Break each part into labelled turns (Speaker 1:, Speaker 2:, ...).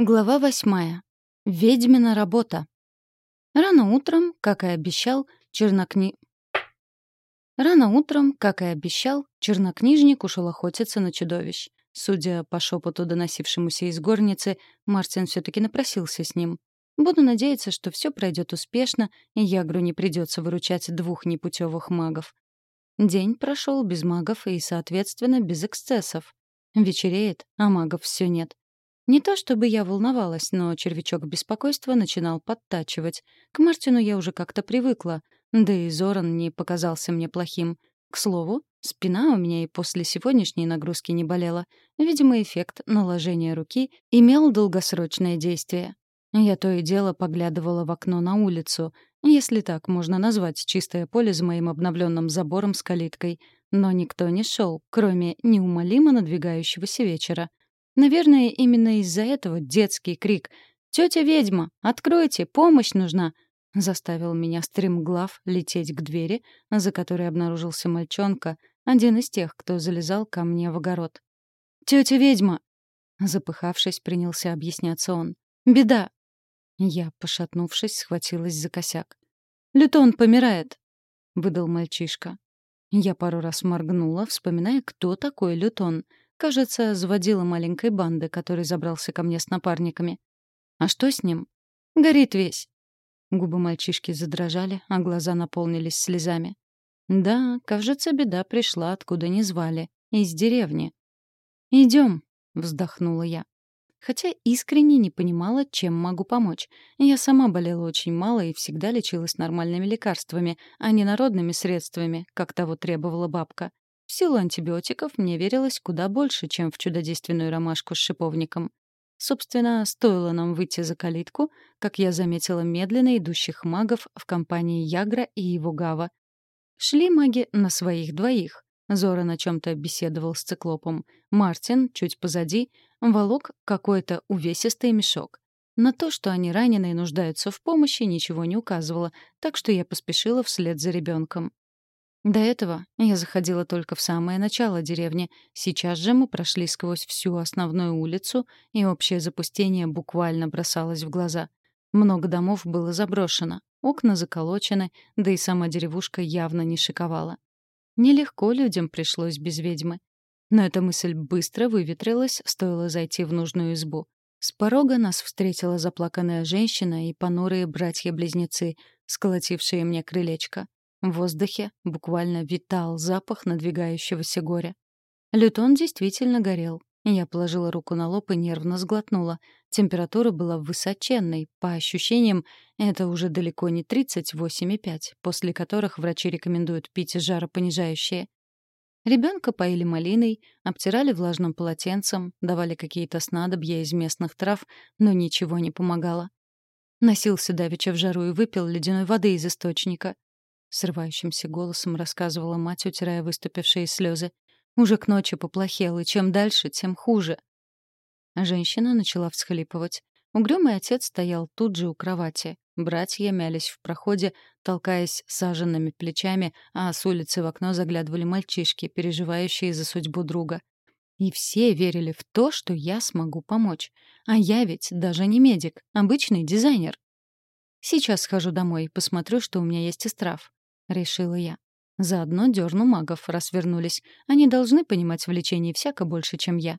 Speaker 1: Глава восьмая. Ведьмина работа. Рано утром, как и обещал, чернокни... Рано утром, как и обещал, чернокнижник ушел охотиться на чудовищ. Судя по шепоту, доносившемуся из горницы, Мартин все-таки напросился с ним. Буду надеяться, что все пройдет успешно, и Ягру не придется выручать двух непутевых магов. День прошел без магов и, соответственно, без эксцессов. Вечереет, а магов все нет. Не то чтобы я волновалась, но червячок беспокойства начинал подтачивать. К Мартину я уже как-то привыкла, да и Зоран не показался мне плохим. К слову, спина у меня и после сегодняшней нагрузки не болела. Видимо, эффект наложения руки имел долгосрочное действие. Я то и дело поглядывала в окно на улицу, если так можно назвать чистое поле за моим обновленным забором с калиткой. Но никто не шел, кроме неумолимо надвигающегося вечера. Наверное, именно из-за этого детский крик «Тетя ведьма! Откройте! Помощь нужна!» заставил меня стремглав лететь к двери, за которой обнаружился мальчонка, один из тех, кто залезал ко мне в огород. «Тетя ведьма!» Запыхавшись, принялся объясняться он. «Беда!» Я, пошатнувшись, схватилась за косяк. «Лютон помирает!» — выдал мальчишка. Я пару раз моргнула, вспоминая, кто такой Лютон — Кажется, заводила маленькой банды, который забрался ко мне с напарниками. А что с ним? Горит весь. Губы мальчишки задрожали, а глаза наполнились слезами. Да, кажется, беда пришла, откуда не звали. Из деревни. Идем, вздохнула я. Хотя искренне не понимала, чем могу помочь. Я сама болела очень мало и всегда лечилась нормальными лекарствами, а не народными средствами, как того требовала бабка. В силу антибиотиков мне верилось куда больше, чем в чудодейственную ромашку с шиповником. Собственно, стоило нам выйти за калитку, как я заметила медленно идущих магов в компании Ягра и его Гава. Шли маги на своих двоих. Зора на чем-то беседовал с циклопом. Мартин, чуть позади, волок какой-то увесистый мешок. На то, что они ранены и нуждаются в помощи, ничего не указывало, так что я поспешила вслед за ребенком. До этого я заходила только в самое начало деревни. Сейчас же мы прошли сквозь всю основную улицу, и общее запустение буквально бросалось в глаза. Много домов было заброшено, окна заколочены, да и сама деревушка явно не шиковала. Нелегко людям пришлось без ведьмы. Но эта мысль быстро выветрилась, стоило зайти в нужную избу. С порога нас встретила заплаканная женщина и понурые братья-близнецы, сколотившие мне крылечко. В воздухе буквально витал запах надвигающегося горя. Лютон действительно горел. Я положила руку на лоб и нервно сглотнула. Температура была высоченной. По ощущениям, это уже далеко не 38,5, после которых врачи рекомендуют пить жаропонижающие. Ребенка поили малиной, обтирали влажным полотенцем, давали какие-то снадобья из местных трав, но ничего не помогало. Носился давеча в жару и выпил ледяной воды из источника. — срывающимся голосом рассказывала мать, утирая выступившие слезы. «Уже к ночи поплохел, и чем дальше, тем хуже». Женщина начала всхлипывать. Угрюмый отец стоял тут же у кровати. Братья мялись в проходе, толкаясь саженными плечами, а с улицы в окно заглядывали мальчишки, переживающие за судьбу друга. И все верили в то, что я смогу помочь. А я ведь даже не медик, обычный дизайнер. Сейчас схожу домой посмотрю, что у меня есть из трав. — решила я. Заодно дерну магов, раз вернулись. Они должны понимать в лечении всяко больше, чем я.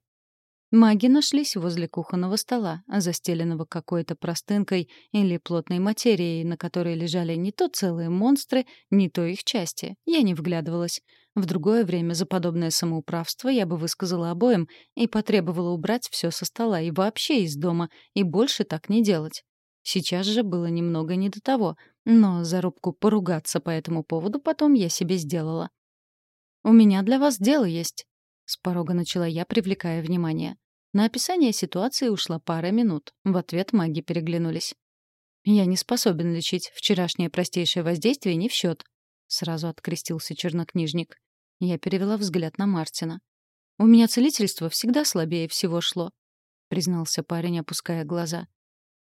Speaker 1: Маги нашлись возле кухонного стола, застеленного какой-то простынкой или плотной материей, на которой лежали не то целые монстры, не то их части. Я не вглядывалась. В другое время за подобное самоуправство я бы высказала обоим и потребовала убрать все со стола и вообще из дома, и больше так не делать. Сейчас же было немного не до того, но зарубку поругаться по этому поводу потом я себе сделала. «У меня для вас дело есть», — с порога начала я, привлекая внимание. На описание ситуации ушла пара минут. В ответ маги переглянулись. «Я не способен лечить. Вчерашнее простейшее воздействие не в счет», — сразу открестился чернокнижник. Я перевела взгляд на Мартина. «У меня целительство всегда слабее всего шло», — признался парень, опуская глаза.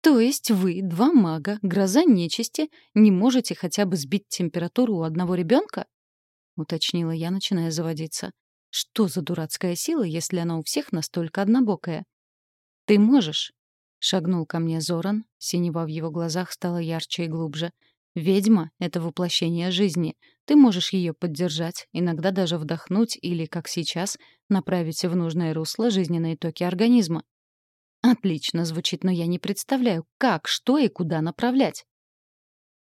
Speaker 1: То есть вы, два мага, гроза нечисти, не можете хотя бы сбить температуру у одного ребенка? уточнила я, начиная заводиться. Что за дурацкая сила, если она у всех настолько однобокая? Ты можешь, Шагнул ко мне Зоран, синева в его глазах стало ярче и глубже. «Ведьма — это воплощение жизни. Ты можешь ее поддержать, иногда даже вдохнуть или, как сейчас, направить в нужное русло жизненные токи организма». «Отлично звучит, но я не представляю, как, что и куда направлять».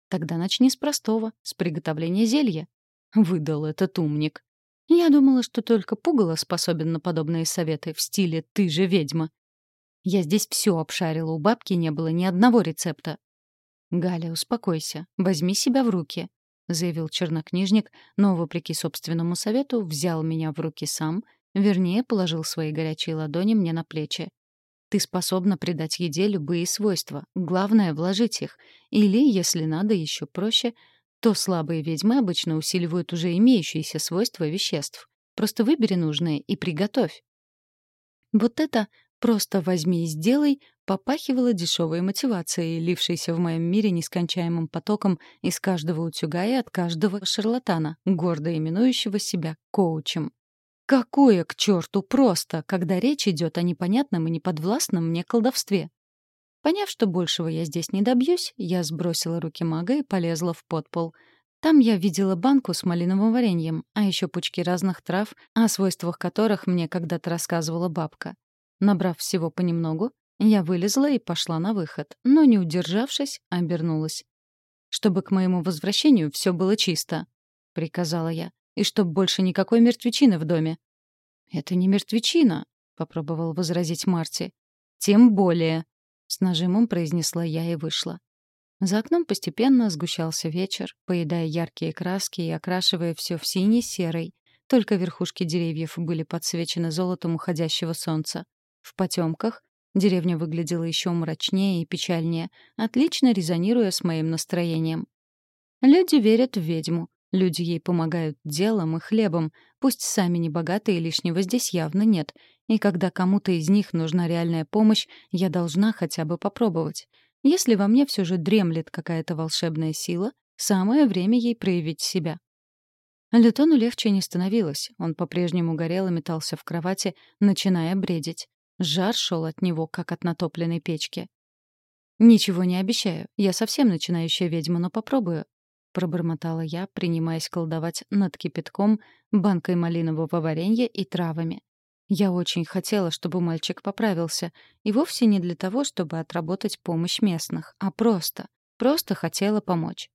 Speaker 1: «Тогда начни с простого, с приготовления зелья». Выдал этот умник. Я думала, что только пугало способен на подобные советы в стиле «ты же ведьма». Я здесь все обшарила, у бабки не было ни одного рецепта. «Галя, успокойся, возьми себя в руки», — заявил чернокнижник, но, вопреки собственному совету, взял меня в руки сам, вернее, положил свои горячие ладони мне на плечи. «Ты способна придать еде любые свойства, главное — вложить их, или, если надо, еще проще — то слабые ведьмы обычно усиливают уже имеющиеся свойства веществ. Просто выбери нужное и приготовь. Вот это «просто возьми и сделай» попахивало дешевой мотивацией, лившейся в моем мире нескончаемым потоком из каждого утюга и от каждого шарлатана, гордо именующего себя коучем. Какое к черту просто, когда речь идет о непонятном и неподвластном мне колдовстве? Поняв, что большего я здесь не добьюсь, я сбросила руки мага и полезла в подпол. Там я видела банку с малиновым вареньем, а еще пучки разных трав, о свойствах которых мне когда-то рассказывала бабка. Набрав всего понемногу, я вылезла и пошла на выход, но, не удержавшись, обернулась. «Чтобы к моему возвращению все было чисто», — приказала я, «и чтоб больше никакой мертвечины в доме». «Это не мертвечина», — попробовал возразить Марти. «Тем более», с нажимом произнесла я и вышла. За окном постепенно сгущался вечер, поедая яркие краски и окрашивая все в синий-серый. Только верхушки деревьев были подсвечены золотом уходящего солнца. В потемках деревня выглядела еще мрачнее и печальнее, отлично резонируя с моим настроением. Люди верят в ведьму. Люди ей помогают делом и хлебом, пусть сами не богатые, лишнего здесь явно нет, и когда кому-то из них нужна реальная помощь, я должна хотя бы попробовать. Если во мне все же дремлет какая-то волшебная сила, самое время ей проявить себя. Лютону легче не становилось. Он по-прежнему горел и метался в кровати, начиная бредить. Жар шел от него, как от натопленной печки. «Ничего не обещаю. Я совсем начинающая ведьма, но попробую», — пробормотала я, принимаясь колдовать над кипятком, банкой малинового варенья и травами. Я очень хотела, чтобы мальчик поправился, и вовсе не для того, чтобы отработать помощь местных, а просто, просто хотела помочь.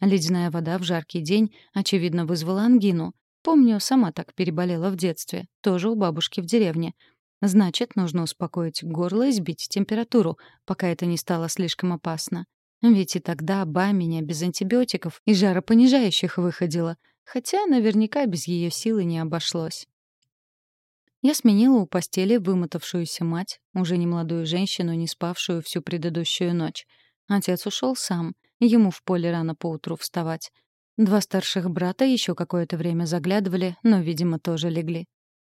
Speaker 1: Ледяная вода в жаркий день, очевидно, вызвала ангину. Помню, сама так переболела в детстве, тоже у бабушки в деревне. Значит, нужно успокоить горло и сбить температуру, пока это не стало слишком опасно. Ведь и тогда ба меня без антибиотиков и жаропонижающих выходила, хотя наверняка без ее силы не обошлось. Я сменила у постели вымотавшуюся мать, уже не молодую женщину, не спавшую всю предыдущую ночь. Отец ушел сам, ему в поле рано поутру вставать. Два старших брата еще какое-то время заглядывали, но, видимо, тоже легли.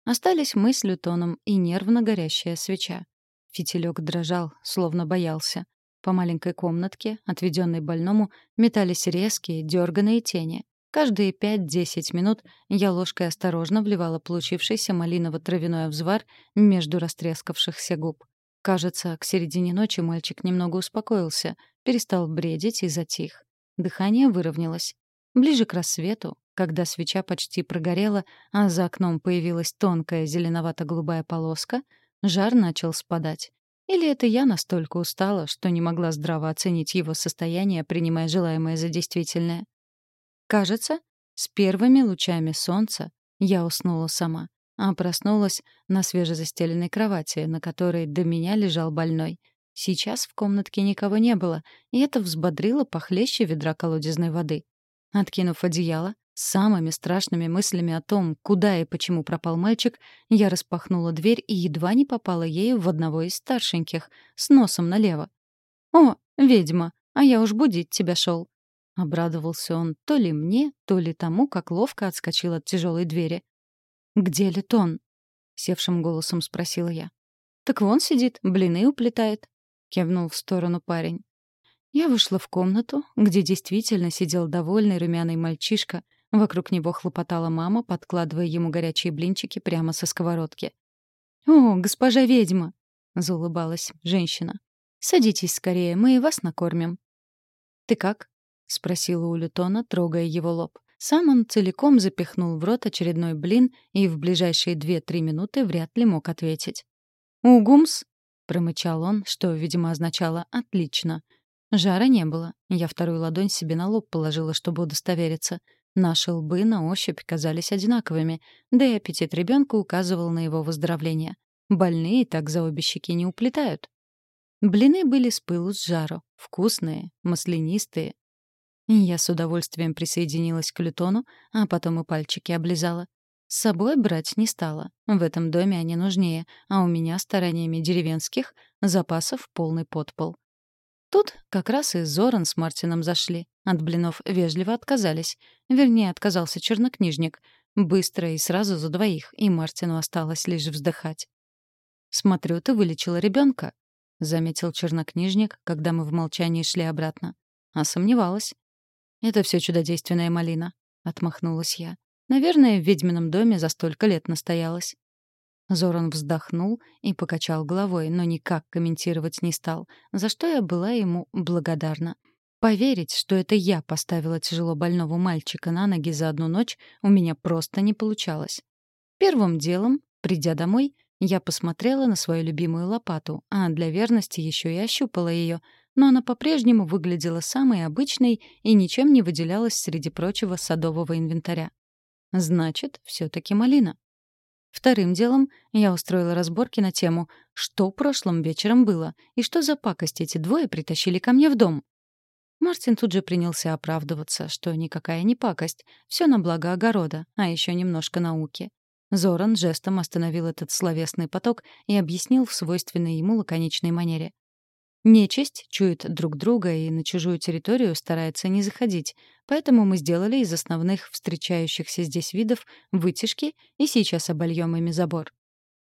Speaker 1: Остались мы с Лютоном и нервно горящая свеча. Фитилек дрожал, словно боялся. По маленькой комнатке, отведенной больному, метались резкие, дерганые тени. Каждые 5-10 минут я ложкой осторожно вливала получившийся малиново-травяной взвар между растрескавшихся губ. Кажется, к середине ночи мальчик немного успокоился, перестал бредить и затих. Дыхание выровнялось. Ближе к рассвету, когда свеча почти прогорела, а за окном появилась тонкая зеленовато-голубая полоска, жар начал спадать. Или это я настолько устала, что не могла здраво оценить его состояние, принимая желаемое за действительное. Кажется, с первыми лучами солнца я уснула сама, а проснулась на свежезастеленной кровати, на которой до меня лежал больной. Сейчас в комнатке никого не было, и это взбодрило похлеще ведра колодезной воды. Откинув одеяло, самыми страшными мыслями о том, куда и почему пропал мальчик, я распахнула дверь и едва не попала ею в одного из старшеньких, с носом налево. «О, ведьма, а я уж будить тебя шел. Обрадовался он то ли мне, то ли тому, как ловко отскочил от тяжелой двери. «Где Летон?» — севшим голосом спросила я. «Так вон сидит, блины уплетает», — кивнул в сторону парень. Я вышла в комнату, где действительно сидел довольный румяный мальчишка. Вокруг него хлопотала мама, подкладывая ему горячие блинчики прямо со сковородки. «О, госпожа ведьма!» — заулыбалась женщина. Садитесь скорее, мы и вас накормим». «Ты как?» — спросила у Лютона, трогая его лоб. Сам он целиком запихнул в рот очередной блин и в ближайшие две-три минуты вряд ли мог ответить. «Угумс!» — промычал он, что, видимо, означало «отлично». Жара не было. Я вторую ладонь себе на лоб положила, чтобы удостовериться. Наши лбы на ощупь казались одинаковыми, да и аппетит ребенка указывал на его выздоровление. Больные так за обе щеки не уплетают. Блины были с пылу с жару, вкусные, маслянистые. Я с удовольствием присоединилась к Лютону, а потом и пальчики облизала. С собой брать не стала. В этом доме они нужнее, а у меня стараниями деревенских запасов полный подпол. Тут как раз и Зоран с Мартином зашли. От блинов вежливо отказались. Вернее, отказался чернокнижник. Быстро и сразу за двоих, и Мартину осталось лишь вздыхать. «Смотрю, ты вылечила ребенка, заметил чернокнижник, когда мы в молчании шли обратно. А сомневалась. «Это все чудодейственная малина», — отмахнулась я. «Наверное, в ведьмином доме за столько лет настоялась». Зоран вздохнул и покачал головой, но никак комментировать не стал, за что я была ему благодарна. Поверить, что это я поставила тяжело больного мальчика на ноги за одну ночь, у меня просто не получалось. Первым делом, придя домой, я посмотрела на свою любимую лопату, а для верности еще и ощупала ее, но она по-прежнему выглядела самой обычной и ничем не выделялась среди прочего садового инвентаря. Значит, все таки малина. Вторым делом я устроила разборки на тему, что прошлым вечером было и что за пакость эти двое притащили ко мне в дом. Мартин тут же принялся оправдываться, что никакая не пакость, все на благо огорода, а еще немножко науки. Зоран жестом остановил этот словесный поток и объяснил в свойственной ему лаконичной манере. Нечисть чует друг друга и на чужую территорию старается не заходить, поэтому мы сделали из основных встречающихся здесь видов вытяжки и сейчас обольем ими забор.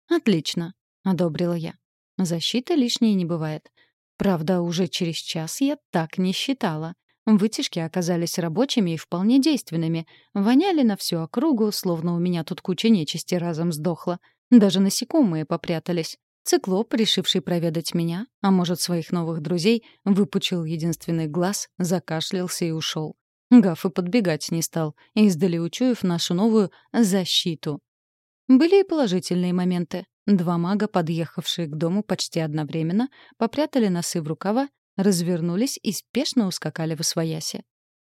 Speaker 1: «Отлично», — одобрила я. «Защита лишней не бывает. Правда, уже через час я так не считала. Вытяжки оказались рабочими и вполне действенными. Воняли на всю округу, словно у меня тут куча нечисти разом сдохла. Даже насекомые попрятались. Циклоп, решивший проведать меня, а может, своих новых друзей, выпучил единственный глаз, закашлялся и ушел. Гаф и подбегать не стал, издали учуяв нашу новую «защиту». Были и положительные моменты. Два мага, подъехавшие к дому почти одновременно, попрятали носы в рукава развернулись и спешно ускакали в освояси.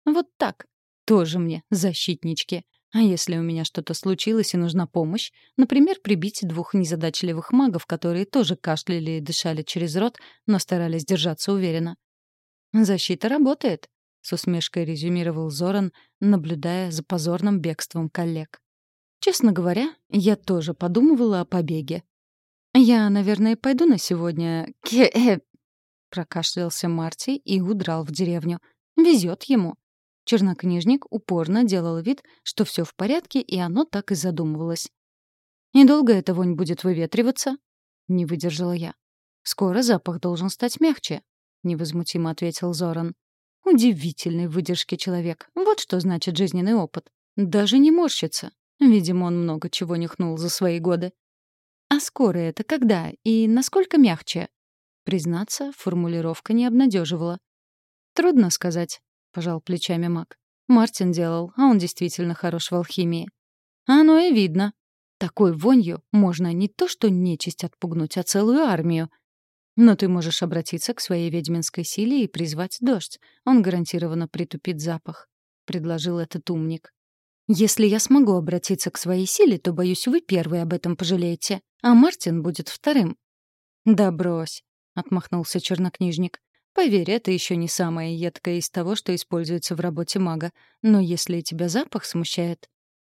Speaker 1: Вот так. Тоже мне защитнички. А если у меня что-то случилось и нужна помощь, например, прибить двух незадачливых магов, которые тоже кашляли и дышали через рот, но старались держаться уверенно. «Защита работает», — с усмешкой резюмировал Зоран, наблюдая за позорным бегством коллег. Честно говоря, я тоже подумывала о побеге. Я, наверное, пойду на сегодня к Прокашлялся Марти и удрал в деревню. Везет ему. Чернокнижник упорно делал вид, что все в порядке, и оно так и задумывалось. «Недолго эта вонь будет выветриваться?» — не выдержала я. «Скоро запах должен стать мягче», — невозмутимо ответил Зоран. «Удивительный выдержки человек. Вот что значит жизненный опыт. Даже не морщится. Видимо, он много чего нюхнул за свои годы. А скоро это когда и насколько мягче?» Признаться, формулировка не обнадеживала. «Трудно сказать», — пожал плечами маг. «Мартин делал, а он действительно хорош в алхимии». «Оно и видно. Такой вонью можно не то что нечисть отпугнуть, а целую армию. Но ты можешь обратиться к своей ведьминской силе и призвать дождь. Он гарантированно притупит запах», — предложил этот умник. «Если я смогу обратиться к своей силе, то, боюсь, вы первые об этом пожалеете, а Мартин будет вторым». «Да брось отмахнулся чернокнижник. Поверь, это еще не самое едкое из того, что используется в работе мага. Но если тебя запах смущает...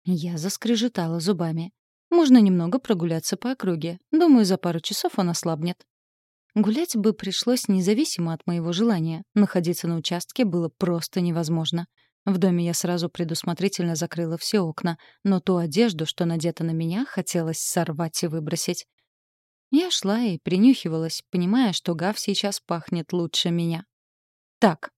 Speaker 1: Я заскрежетала зубами. Можно немного прогуляться по округе. Думаю, за пару часов он ослабнет. Гулять бы пришлось независимо от моего желания. Находиться на участке было просто невозможно. В доме я сразу предусмотрительно закрыла все окна, но ту одежду, что надета на меня, хотелось сорвать и выбросить. Я шла и принюхивалась, понимая, что Гав сейчас пахнет лучше меня. Так,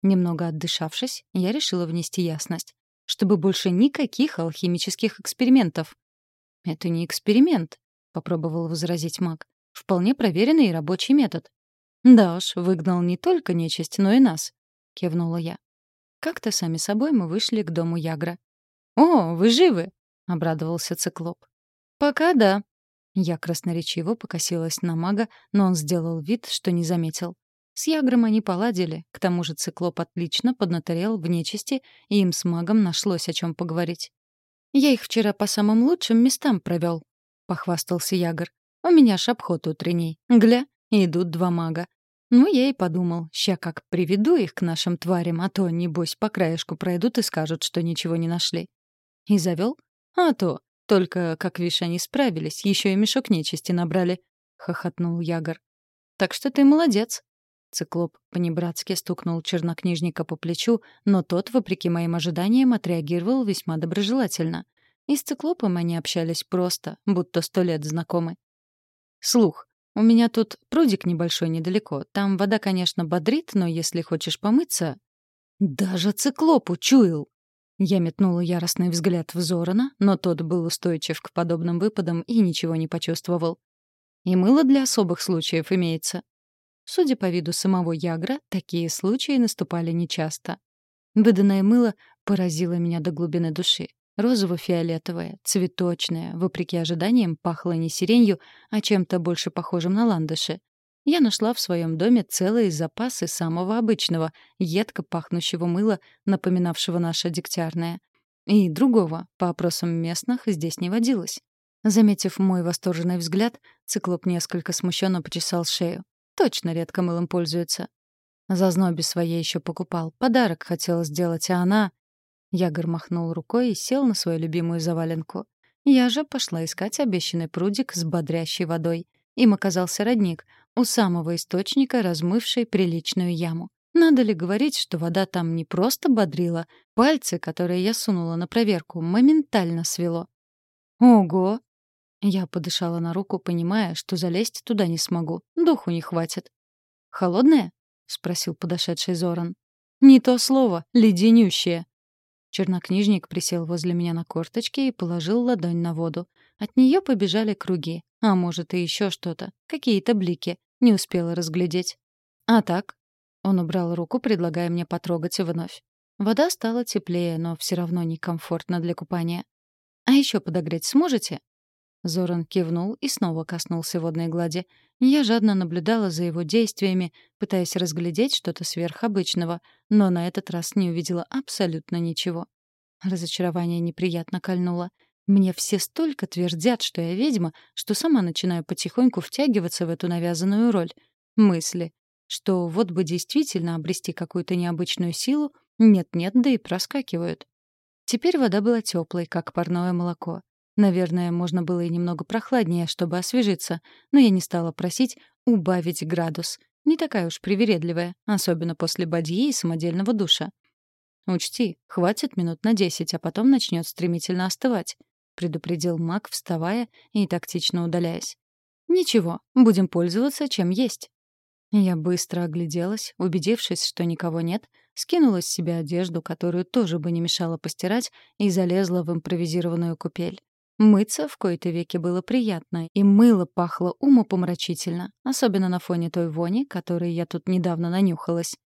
Speaker 1: немного отдышавшись, я решила внести ясность, чтобы больше никаких алхимических экспериментов. Это не эксперимент, попробовал возразить маг. Вполне проверенный и рабочий метод. «Да уж, выгнал не только нечисть, но и нас», — кивнула я. Как-то сами собой мы вышли к дому Ягра. «О, вы живы!» — обрадовался циклоп. «Пока да». Я красноречиво покосилась на мага, но он сделал вид, что не заметил. С Ягром они поладили, к тому же циклоп отлично поднаторел в нечисти, и им с магом нашлось о чем поговорить. «Я их вчера по самым лучшим местам провел», — похвастался Ягор. «У меня ж обход утренний. Гля, идут два мага. Ну, я и подумал, ща как приведу их к нашим тварям, а то, небось, по краешку пройдут и скажут, что ничего не нашли. И завел? А то. Только, как видишь, они справились, еще и мешок нечисти набрали. Хохотнул Ягор. Так что ты молодец. Циклоп понебратски стукнул чернокнижника по плечу, но тот, вопреки моим ожиданиям, отреагировал весьма доброжелательно. И с циклопом они общались просто, будто сто лет знакомы. «Слух, у меня тут прудик небольшой недалеко. Там вода, конечно, бодрит, но если хочешь помыться...» «Даже циклоп учуял!» Я метнула яростный взгляд в Зорана, но тот был устойчив к подобным выпадам и ничего не почувствовал. «И мыло для особых случаев имеется», Судя по виду самого Ягра, такие случаи наступали нечасто. Выданное мыло поразило меня до глубины души. Розово-фиолетовое, цветочное, вопреки ожиданиям, пахло не сиренью, а чем-то больше похожим на ландыши. Я нашла в своем доме целые запасы самого обычного, едко пахнущего мыла, напоминавшего наше дегтярное. И другого, по опросам местных, здесь не водилось. Заметив мой восторженный взгляд, циклоп несколько смущенно почесал шею. Точно редко мылом пользуется. За зноби своей еще покупал. Подарок хотела сделать, а она... Ягор махнул рукой и сел на свою любимую заваленку. Я же пошла искать обещанный прудик с бодрящей водой. Им оказался родник, у самого источника, размывший приличную яму. Надо ли говорить, что вода там не просто бодрила, пальцы, которые я сунула на проверку, моментально свело. «Ого!» Я подышала на руку, понимая, что залезть туда не смогу. Духу не хватит. «Холодная?» — спросил подошедший Зоран. «Не то слово, леденющее». Чернокнижник присел возле меня на корточки и положил ладонь на воду. От нее побежали круги. А может, и еще что-то. Какие-то блики. Не успела разглядеть. «А так?» Он убрал руку, предлагая мне потрогать вновь. Вода стала теплее, но все равно некомфортно для купания. «А еще подогреть сможете?» Зоран кивнул и снова коснулся водной глади. Я жадно наблюдала за его действиями, пытаясь разглядеть что-то сверхобычного, но на этот раз не увидела абсолютно ничего. Разочарование неприятно кольнуло. Мне все столько твердят, что я ведьма, что сама начинаю потихоньку втягиваться в эту навязанную роль. Мысли, что вот бы действительно обрести какую-то необычную силу, нет-нет, да и проскакивают. Теперь вода была теплой, как парное молоко. Наверное, можно было и немного прохладнее, чтобы освежиться, но я не стала просить убавить градус. Не такая уж привередливая, особенно после бадьи и самодельного душа. «Учти, хватит минут на десять, а потом начнет стремительно остывать», — предупредил маг, вставая и тактично удаляясь. «Ничего, будем пользоваться, чем есть». Я быстро огляделась, убедившись, что никого нет, скинула с себя одежду, которую тоже бы не мешало постирать, и залезла в импровизированную купель. Мыться в кои-то веки было приятно, и мыло пахло умопомрачительно, особенно на фоне той вони, которой я тут недавно нанюхалась.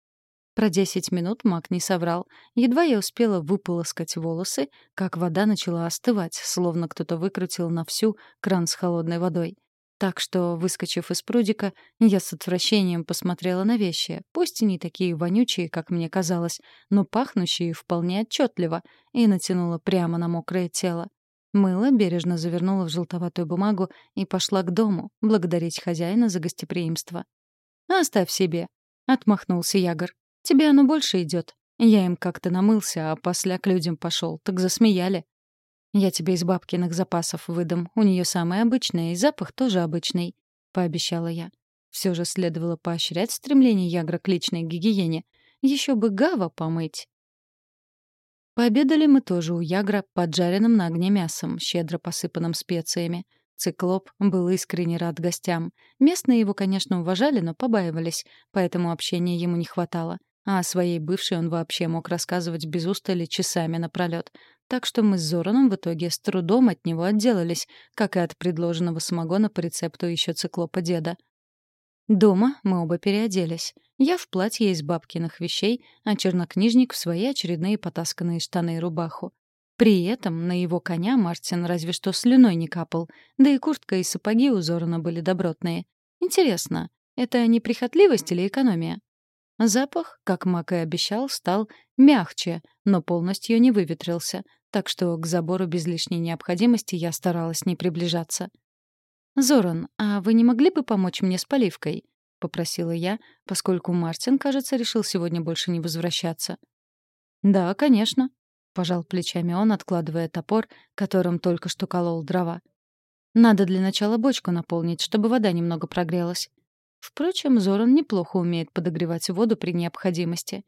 Speaker 1: Про десять минут маг не соврал. Едва я успела выполоскать волосы, как вода начала остывать, словно кто-то выкрутил на всю кран с холодной водой. Так что, выскочив из прудика, я с отвращением посмотрела на вещи, пусть и не такие вонючие, как мне казалось, но пахнущие вполне отчетливо, и натянула прямо на мокрое тело. Мыло бережно завернула в желтоватую бумагу и пошла к дому, благодарить хозяина за гостеприимство. «Оставь себе», — отмахнулся Ягор. «Тебе оно больше идет. Я им как-то намылся, а после к людям пошел, так засмеяли. Я тебе из бабкиных запасов выдам. У нее самое обычное, и запах тоже обычный», — пообещала я. Все же следовало поощрять стремление Ягра к личной гигиене. Еще бы Гава помыть. Пообедали мы тоже у Ягра поджаренным на огне мясом, щедро посыпанным специями. Циклоп был искренне рад гостям. Местные его, конечно, уважали, но побаивались, поэтому общения ему не хватало. А о своей бывшей он вообще мог рассказывать без устали часами напролёт. Так что мы с Зораном в итоге с трудом от него отделались, как и от предложенного самогона по рецепту еще циклопа деда. Дома мы оба переоделись. Я в платье из бабкиных вещей, а чернокнижник в свои очередные потасканные штаны и рубаху. При этом на его коня Мартин разве что слюной не капал, да и куртка и сапоги у Зорана были добротные. Интересно, это неприхотливость или экономия? Запах, как Мак и обещал, стал мягче, но полностью не выветрился, так что к забору без лишней необходимости я старалась не приближаться. «Зоран, а вы не могли бы помочь мне с поливкой?» — попросила я, поскольку Мартин, кажется, решил сегодня больше не возвращаться. «Да, конечно», — пожал плечами он, откладывая топор, которым только что колол дрова. «Надо для начала бочку наполнить, чтобы вода немного прогрелась». Впрочем, Зоран неплохо умеет подогревать воду при необходимости.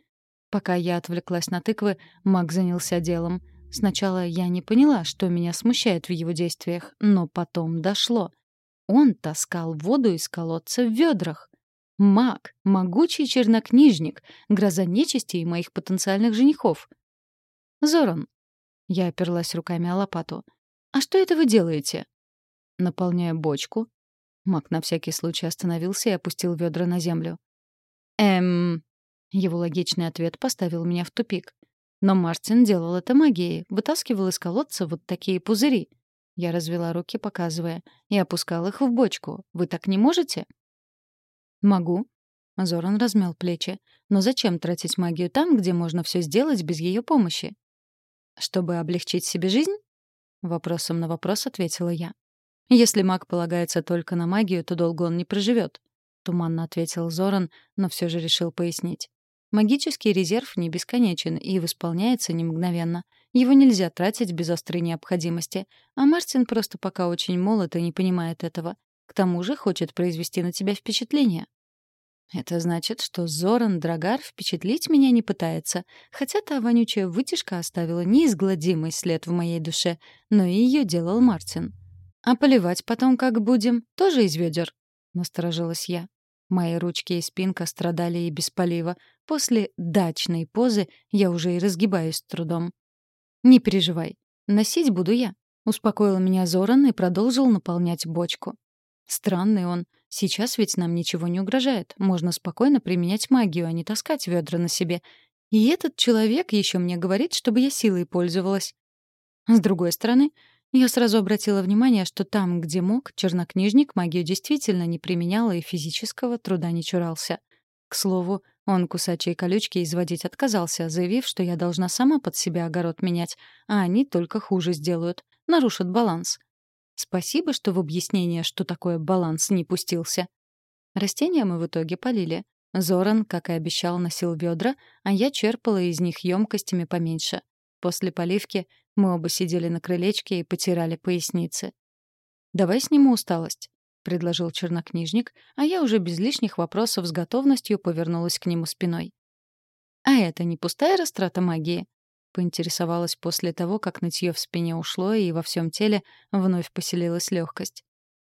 Speaker 1: Пока я отвлеклась на тыквы, маг занялся делом. Сначала я не поняла, что меня смущает в его действиях, но потом дошло. Он таскал воду из колодца в ведрах. Маг, могучий чернокнижник, гроза нечисти и моих потенциальных женихов. Зоран. Я оперлась руками о лопату. «А что это вы делаете?» Наполняю бочку. Маг на всякий случай остановился и опустил ведра на землю. «Эм...» Его логичный ответ поставил меня в тупик. Но Мартин делал это магией, вытаскивал из колодца вот такие пузыри. Я развела руки, показывая, и опускал их в бочку. Вы так не можете? Могу. Зоран размял плечи. Но зачем тратить магию там, где можно все сделать без ее помощи? Чтобы облегчить себе жизнь? Вопросом на вопрос ответила я. Если маг полагается только на магию, то долго он не проживет. Туманно ответил Зоран, но все же решил пояснить. Магический резерв не бесконечен и восполняется не мгновенно. Его нельзя тратить без острой необходимости. А Мартин просто пока очень молод и не понимает этого. К тому же хочет произвести на тебя впечатление. Это значит, что Зоран Драгар впечатлить меня не пытается, хотя та вонючая вытяжка оставила неизгладимый след в моей душе, но и ее делал Мартин. «А поливать потом как будем? Тоже из ведер?» — насторожилась я. Мои ручки и спинка страдали и без полива. После дачной позы я уже и разгибаюсь трудом. «Не переживай. Носить буду я», — успокоил меня Зоран и продолжил наполнять бочку. Странный он. Сейчас ведь нам ничего не угрожает. Можно спокойно применять магию, а не таскать ведра на себе. И этот человек еще мне говорит, чтобы я силой пользовалась. С другой стороны, я сразу обратила внимание, что там, где мог, чернокнижник магию действительно не применял и физического труда не чурался. К слову, он кусачие колючки изводить отказался, заявив, что я должна сама под себя огород менять, а они только хуже сделают, нарушат баланс. Спасибо, что в объяснение, что такое баланс, не пустился. Растения мы в итоге полили. Зоран, как и обещал, носил ведра, а я черпала из них емкостями поменьше. После поливки мы оба сидели на крылечке и потирали поясницы. «Давай сниму усталость», — предложил чернокнижник, а я уже без лишних вопросов с готовностью повернулась к нему спиной. «А это не пустая растрата магии?» — поинтересовалась после того, как нытье в спине ушло и во всем теле вновь поселилась легкость.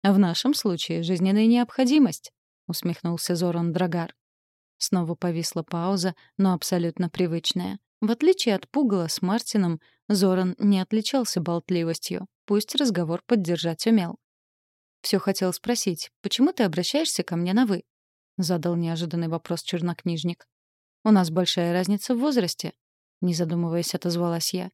Speaker 1: «В нашем случае жизненная необходимость», — усмехнулся Зоран Драгар. Снова повисла пауза, но абсолютно привычная. В отличие от Пугала с Мартином, Зоран не отличался болтливостью, пусть разговор поддержать умел. «Все хотел спросить, почему ты обращаешься ко мне на «вы»?» — задал неожиданный вопрос чернокнижник. «У нас большая разница в возрасте», — не задумываясь, отозвалась я.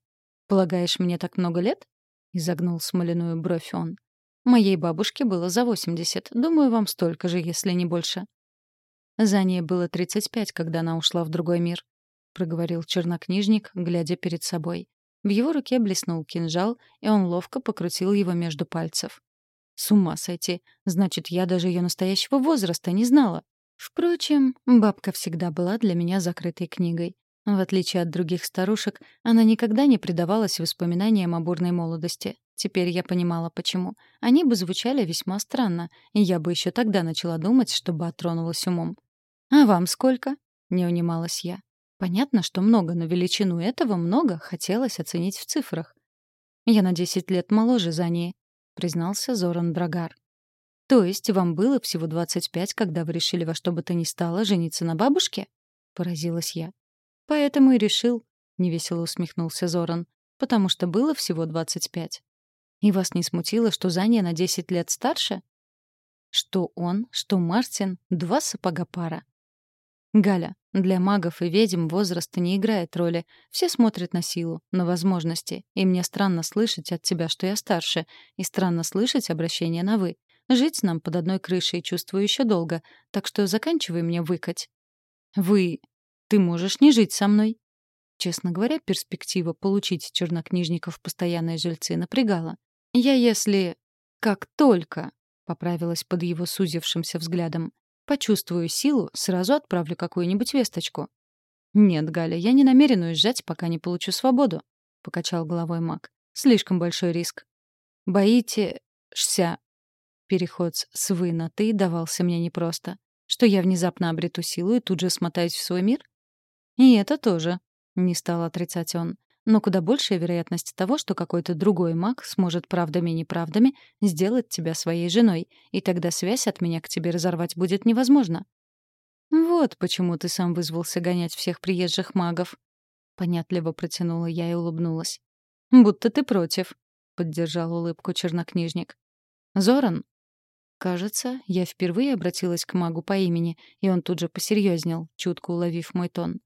Speaker 1: «Полагаешь, мне так много лет?» — изогнул смоляную бровь он. «Моей бабушке было за восемьдесят, думаю, вам столько же, если не больше». За ней было тридцать пять, когда она ушла в другой мир проговорил чернокнижник, глядя перед собой. В его руке блеснул кинжал, и он ловко покрутил его между пальцев. С ума сойти. Значит, я даже ее настоящего возраста не знала. Впрочем, бабка всегда была для меня закрытой книгой. В отличие от других старушек, она никогда не предавалась воспоминаниям о бурной молодости. Теперь я понимала, почему. Они бы звучали весьма странно, и я бы еще тогда начала думать, чтобы отронулась умом. «А вам сколько?» — не унималась я. Понятно, что много, но величину этого много хотелось оценить в цифрах. «Я на десять лет моложе за ней», — признался Зоран Драгар. «То есть вам было всего двадцать пять, когда вы решили во что бы то ни стало жениться на бабушке?» — поразилась я. «Поэтому и решил», — невесело усмехнулся Зоран, «потому что было всего двадцать пять». «И вас не смутило, что Заня на десять лет старше?» Что он, что Мартин — два сапога пара. Галя, для магов и ведьм возраст не играет роли. Все смотрят на силу, на возможности. И мне странно слышать от тебя, что я старше, и странно слышать обращение на «вы». Жить нам под одной крышей чувствую еще долго, так что заканчивай мне выкать. «Вы... Ты можешь не жить со мной?» Честно говоря, перспектива получить чернокнижников постоянные жильцы напрягала. Я если... Как только... Поправилась под его сузившимся взглядом. Почувствую силу, сразу отправлю какую-нибудь весточку. «Нет, Галя, я не намерен уезжать, пока не получу свободу», — покачал головой маг. «Слишком большой риск». «Боитесь...ся...» Переход с «вы» на «ты» давался мне непросто. Что я внезапно обрету силу и тут же смотаюсь в свой мир? И это тоже, — не стал отрицать он. Но куда большая вероятность того, что какой-то другой маг сможет правдами и неправдами сделать тебя своей женой, и тогда связь от меня к тебе разорвать будет невозможно. «Вот почему ты сам вызвался гонять всех приезжих магов», — понятливо протянула я и улыбнулась. «Будто ты против», — поддержал улыбку чернокнижник. «Зоран?» Кажется, я впервые обратилась к магу по имени, и он тут же посерьезнел, чутко уловив мой тон.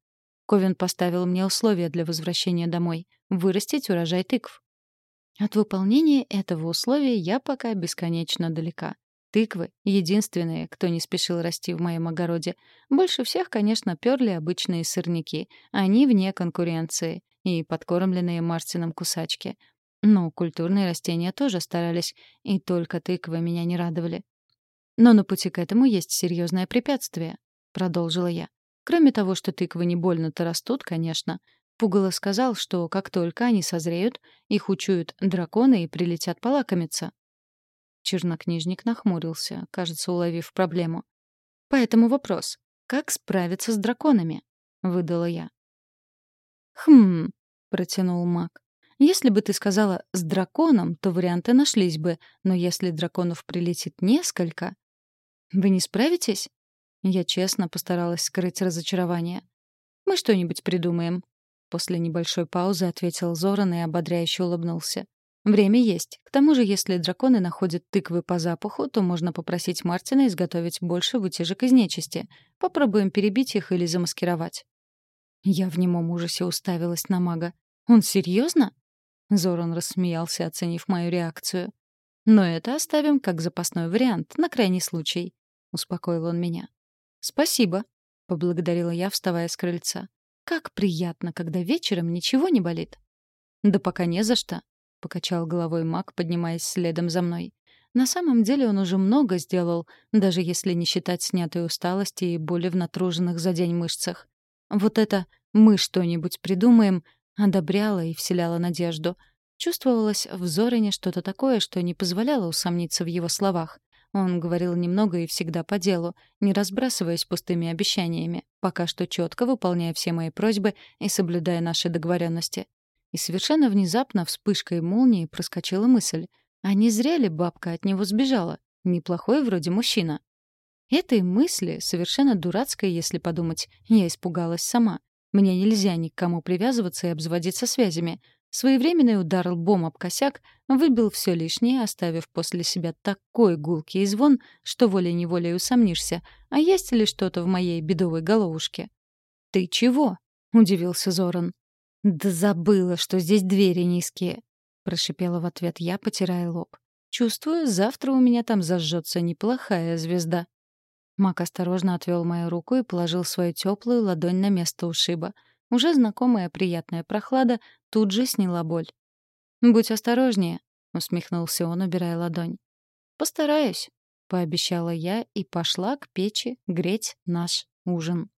Speaker 1: Ковен поставил мне условия для возвращения домой — вырастить урожай тыкв. От выполнения этого условия я пока бесконечно далека. Тыквы — единственные, кто не спешил расти в моем огороде. Больше всех, конечно, перли обычные сорняки. Они вне конкуренции и подкормленные Мартином кусачки. Но культурные растения тоже старались, и только тыквы меня не радовали. Но на пути к этому есть серьезное препятствие, — продолжила я. Кроме того, что тыквы не больно-то растут, конечно. Пугало сказал, что как только они созреют, их учуют драконы и прилетят полакомиться. Чернокнижник нахмурился, кажется, уловив проблему. «Поэтому вопрос. Как справиться с драконами?» — выдала я. «Хм...» — протянул маг. «Если бы ты сказала «с драконом», то варианты нашлись бы, но если драконов прилетит несколько...» «Вы не справитесь?» Я честно постаралась скрыть разочарование. «Мы что-нибудь придумаем». После небольшой паузы ответил Зоран и ободряюще улыбнулся. «Время есть. К тому же, если драконы находят тыквы по запаху, то можно попросить Мартина изготовить больше вытяжек из нечисти. Попробуем перебить их или замаскировать». Я в немом ужасе уставилась на мага. «Он серьезно? Зоран рассмеялся, оценив мою реакцию. «Но это оставим как запасной вариант, на крайний случай», — успокоил он меня. «Спасибо», — поблагодарила я, вставая с крыльца. «Как приятно, когда вечером ничего не болит». «Да пока не за что», — покачал головой маг, поднимаясь следом за мной. На самом деле он уже много сделал, даже если не считать снятой усталости и боли в натруженных за день мышцах. Вот это «мы что-нибудь придумаем» одобряла и вселяла надежду. Чувствовалось в Зорине что-то такое, что не позволяло усомниться в его словах. Он говорил немного и всегда по делу, не разбрасываясь пустыми обещаниями, пока что четко выполняя все мои просьбы и соблюдая наши договоренности. И совершенно внезапно вспышкой молнии проскочила мысль. А не зря ли бабка от него сбежала? Неплохой вроде мужчина. Этой мысли, совершенно дурацкой, если подумать, я испугалась сама. Мне нельзя ни к кому привязываться и обзаводиться связями. Своевременный удар лбом об косяк выбил все лишнее, оставив после себя такой гулкий звон, что волей-неволей усомнишься, а есть ли что-то в моей бедовой головушке. «Ты чего?» — удивился Зоран. «Да забыла, что здесь двери низкие», — прошипела в ответ я, потирая лоб. «Чувствую, завтра у меня там зажжется неплохая звезда». Мак осторожно отвел мою руку и положил свою теплую ладонь на место ушиба — уже знакомая приятная прохлада тут же сняла боль. «Будь осторожнее», — усмехнулся он, убирая ладонь. «Постараюсь», — пообещала я и пошла к печи греть наш ужин.